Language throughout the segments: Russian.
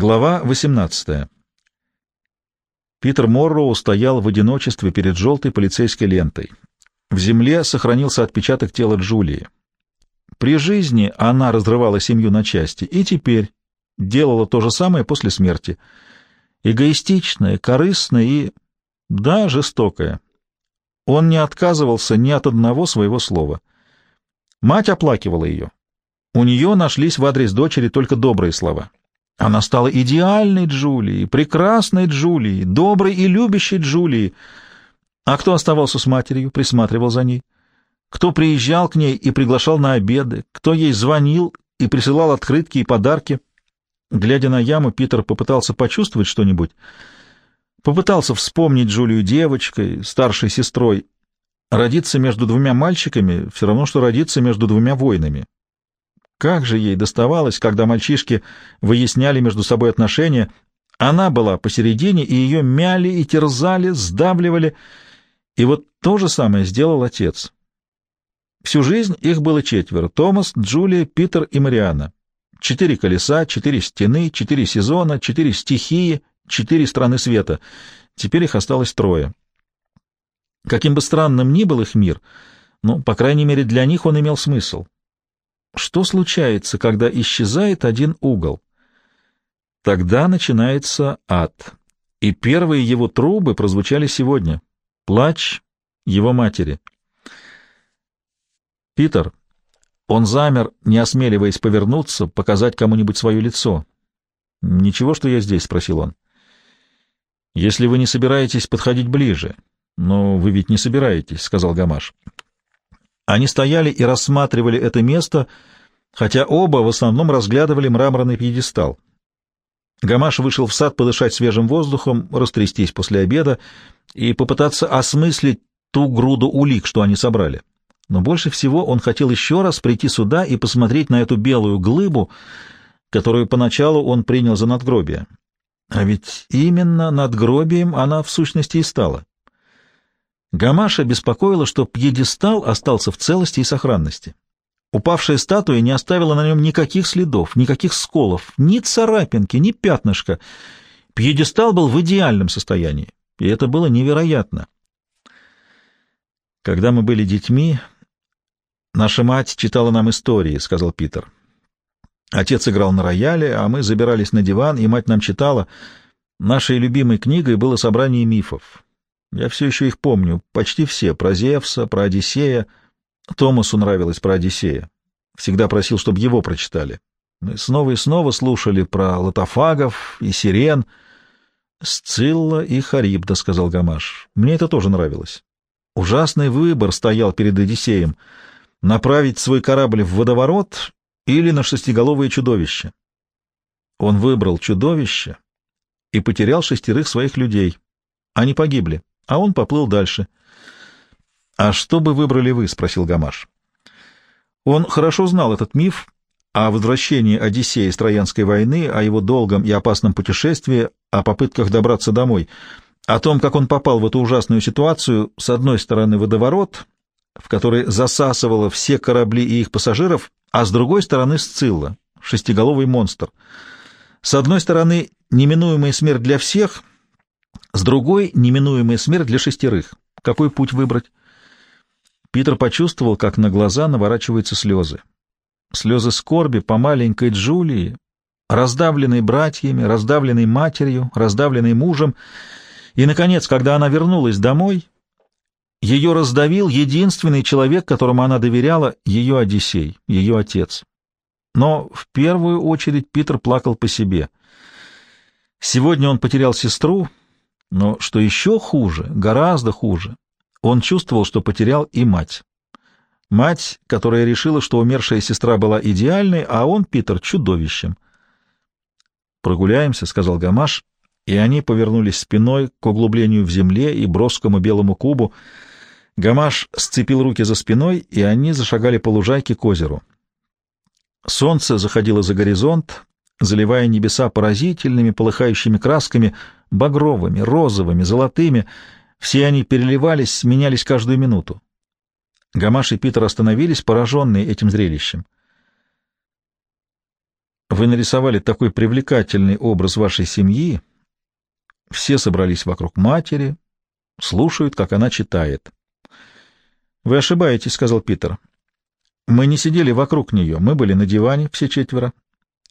Глава 18. Питер Морроу стоял в одиночестве перед желтой полицейской лентой. В земле сохранился отпечаток тела Джулии. При жизни она разрывала семью на части, и теперь делала то же самое после смерти. Эгоистичная, корыстная и, да, жестокая. Он не отказывался ни от одного своего слова. Мать оплакивала ее. У нее нашлись в адрес дочери только добрые слова. Она стала идеальной Джулией, прекрасной Джулией, доброй и любящей Джулией. А кто оставался с матерью, присматривал за ней? Кто приезжал к ней и приглашал на обеды? Кто ей звонил и присылал открытки и подарки? Глядя на яму, Питер попытался почувствовать что-нибудь. Попытался вспомнить Джулию девочкой, старшей сестрой. Родиться между двумя мальчиками — все равно, что родиться между двумя воинами. Как же ей доставалось, когда мальчишки выясняли между собой отношения. Она была посередине, и ее мяли и терзали, сдавливали. И вот то же самое сделал отец. Всю жизнь их было четверо — Томас, Джулия, Питер и Мариана. Четыре колеса, четыре стены, четыре сезона, четыре стихии, четыре страны света. Теперь их осталось трое. Каким бы странным ни был их мир, ну, по крайней мере, для них он имел смысл. Что случается, когда исчезает один угол? Тогда начинается ад. И первые его трубы прозвучали сегодня. Плач его матери. Питер. Он замер, не осмеливаясь повернуться, показать кому-нибудь свое лицо. «Ничего, что я здесь?» — спросил он. «Если вы не собираетесь подходить ближе». «Но вы ведь не собираетесь», — сказал Гамаш. Они стояли и рассматривали это место, хотя оба в основном разглядывали мраморный пьедестал. Гамаш вышел в сад подышать свежим воздухом, растрястись после обеда и попытаться осмыслить ту груду улик, что они собрали. Но больше всего он хотел еще раз прийти сюда и посмотреть на эту белую глыбу, которую поначалу он принял за надгробие. А ведь именно надгробием она в сущности и стала. Гамаша беспокоило, что пьедестал остался в целости и сохранности. Упавшая статуя не оставила на нем никаких следов, никаких сколов, ни царапинки, ни пятнышка. Пьедестал был в идеальном состоянии, и это было невероятно. Когда мы были детьми, наша мать читала нам истории, — сказал Питер. Отец играл на рояле, а мы забирались на диван, и мать нам читала. Нашей любимой книгой было собрание мифов. Я все еще их помню, почти все, про Зевса, про Одиссея. Томасу нравилось про Одиссея. Всегда просил, чтобы его прочитали. Мы снова и снова слушали про лотофагов и сирен. «Сцилла и Харибда», — сказал Гамаш. «Мне это тоже нравилось. Ужасный выбор стоял перед Одиссеем — направить свой корабль в водоворот или на шестиголовое чудовище. Он выбрал чудовище и потерял шестерых своих людей. Они погибли а он поплыл дальше. — А что бы выбрали вы? — спросил Гамаш. Он хорошо знал этот миф о возвращении Одиссея из Троянской войны, о его долгом и опасном путешествии, о попытках добраться домой, о том, как он попал в эту ужасную ситуацию, с одной стороны водоворот, в который засасывало все корабли и их пассажиров, а с другой стороны Сцилла, шестиголовый монстр. С одной стороны, неминуемая смерть для всех — с другой — неминуемая смерть для шестерых. Какой путь выбрать? Питер почувствовал, как на глаза наворачиваются слезы. Слезы скорби по маленькой Джулии, раздавленной братьями, раздавленной матерью, раздавленной мужем. И, наконец, когда она вернулась домой, ее раздавил единственный человек, которому она доверяла, ее Одиссей, ее отец. Но в первую очередь Питер плакал по себе. Сегодня он потерял сестру, но что еще хуже, гораздо хуже, он чувствовал, что потерял и мать. Мать, которая решила, что умершая сестра была идеальной, а он, Питер, чудовищем. «Прогуляемся», — сказал Гамаш, и они повернулись спиной к углублению в земле и броскому белому кубу. Гамаш сцепил руки за спиной, и они зашагали по лужайке к озеру. Солнце заходило за горизонт, заливая небеса поразительными полыхающими красками, багровыми, розовыми, золотыми. Все они переливались, менялись каждую минуту. Гамаш и Питер остановились, пораженные этим зрелищем. вы нарисовали такой привлекательный образ вашей семьи. Все собрались вокруг матери, слушают, как она читает. — Вы ошибаетесь, — сказал Питер. — Мы не сидели вокруг нее, мы были на диване, все четверо,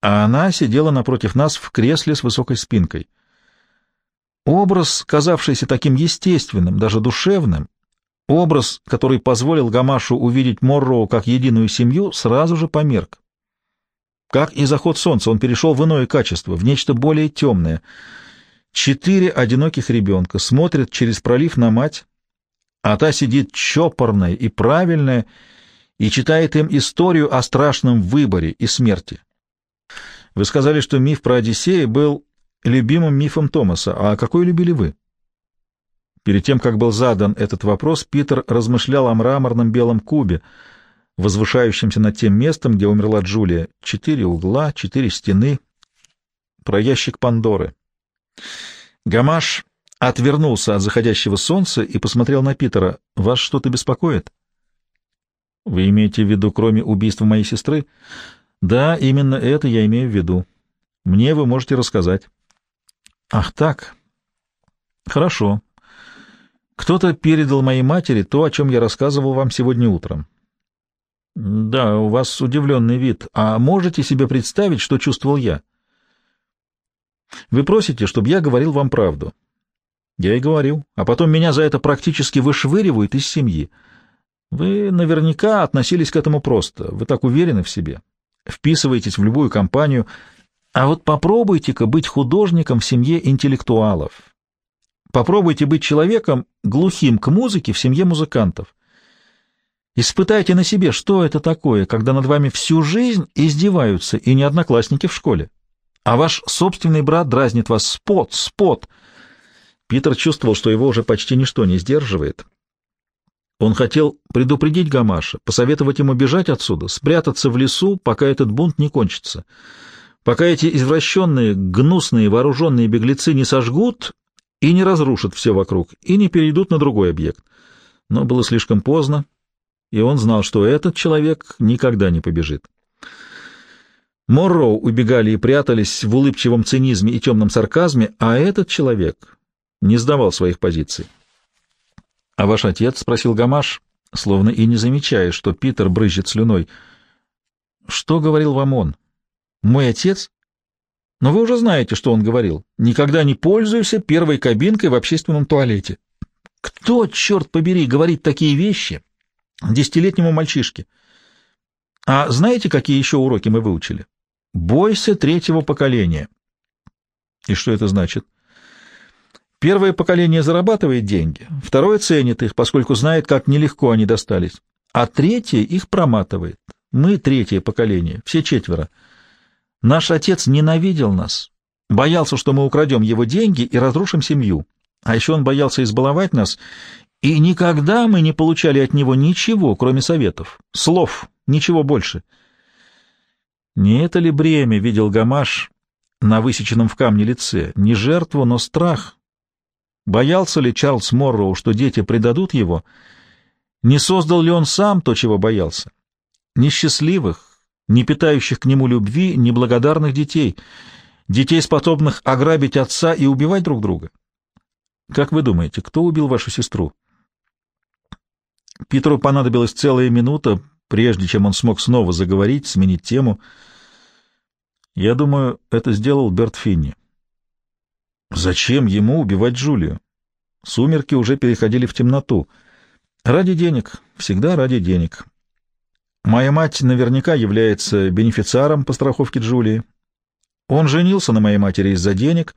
а она сидела напротив нас в кресле с высокой спинкой. Образ, казавшийся таким естественным, даже душевным, образ, который позволил Гамашу увидеть Морроу как единую семью, сразу же померк. Как и заход солнца, он перешел в иное качество, в нечто более темное. Четыре одиноких ребенка смотрят через пролив на мать, а та сидит чопорная и правильная и читает им историю о страшном выборе и смерти. Вы сказали, что миф про Одиссея был любимым мифом Томаса, а какой любили вы? Перед тем, как был задан этот вопрос, Питер размышлял о мраморном белом кубе — возвышающимся над тем местом, где умерла Джулия. Четыре угла, четыре стены. Про ящик Пандоры. Гамаш отвернулся от заходящего солнца и посмотрел на Питера. «Вас что-то беспокоит?» «Вы имеете в виду, кроме убийства моей сестры?» «Да, именно это я имею в виду. Мне вы можете рассказать». «Ах так. Хорошо. Кто-то передал моей матери то, о чем я рассказывал вам сегодня утром. Да, у вас удивленный вид. А можете себе представить, что чувствовал я? Вы просите, чтобы я говорил вам правду. Я и говорил. А потом меня за это практически вышвыривают из семьи. Вы наверняка относились к этому просто. Вы так уверены в себе. Вписываетесь в любую компанию. А вот попробуйте-ка быть художником в семье интеллектуалов. Попробуйте быть человеком, глухим к музыке в семье музыкантов. Испытайте на себе, что это такое, когда над вами всю жизнь издеваются и не одноклассники в школе. А ваш собственный брат дразнит вас «спот, спот». Питер чувствовал, что его уже почти ничто не сдерживает. Он хотел предупредить Гамаша, посоветовать ему бежать отсюда, спрятаться в лесу, пока этот бунт не кончится. Пока эти извращенные, гнусные, вооруженные беглецы не сожгут и не разрушат все вокруг, и не перейдут на другой объект. Но было слишком поздно и он знал, что этот человек никогда не побежит. Морроу убегали и прятались в улыбчивом цинизме и темном сарказме, а этот человек не сдавал своих позиций. — А ваш отец? — спросил Гамаш, словно и не замечая, что Питер брызжет слюной. — Что говорил вам он? — Мой отец? — Но вы уже знаете, что он говорил. Никогда не пользуйся первой кабинкой в общественном туалете. Кто, черт побери, говорит такие вещи? — десятилетнему мальчишке. А знаете, какие еще уроки мы выучили? Бойся третьего поколения. И что это значит? Первое поколение зарабатывает деньги, второе ценит их, поскольку знает, как нелегко они достались, а третье их проматывает. Мы третье поколение, все четверо. Наш отец ненавидел нас, боялся, что мы украдем его деньги и разрушим семью. А еще он боялся избаловать нас и никогда мы не получали от него ничего, кроме советов, слов, ничего больше. Не это ли бремя видел Гамаш на высеченном в камне лице? Не жертву, но страх. Боялся ли Чарльз Морроу, что дети предадут его? Не создал ли он сам то, чего боялся? Несчастливых, не питающих к нему любви, неблагодарных детей, детей, способных ограбить отца и убивать друг друга. Как вы думаете, кто убил вашу сестру? Питеру понадобилась целая минута, прежде чем он смог снова заговорить, сменить тему. Я думаю, это сделал Берт Финни. Зачем ему убивать Джулию? Сумерки уже переходили в темноту. Ради денег, всегда ради денег. Моя мать наверняка является бенефициаром по страховке Джулии. Он женился на моей матери из-за денег,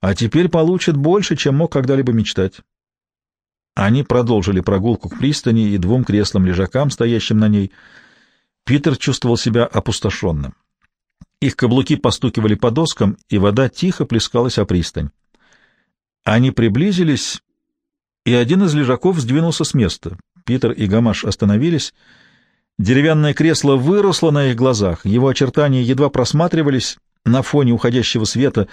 а теперь получит больше, чем мог когда-либо мечтать. Они продолжили прогулку к пристани и двум креслам-лежакам, стоящим на ней. Питер чувствовал себя опустошенным. Их каблуки постукивали по доскам, и вода тихо плескалась о пристань. Они приблизились, и один из лежаков сдвинулся с места. Питер и Гамаш остановились. Деревянное кресло выросло на их глазах, его очертания едва просматривались на фоне уходящего света.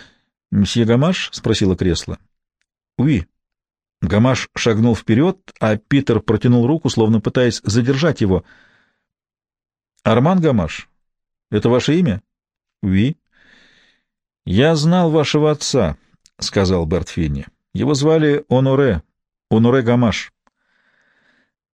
«Мсье Гамаш?» — спросило кресло. «Уи», Гамаш шагнул вперед, а Питер протянул руку, словно пытаясь задержать его. «Арман Гамаш, это ваше имя?» «Ви?» «Я знал вашего отца», — сказал Берт. «Его звали Оноре, Оноре Гамаш.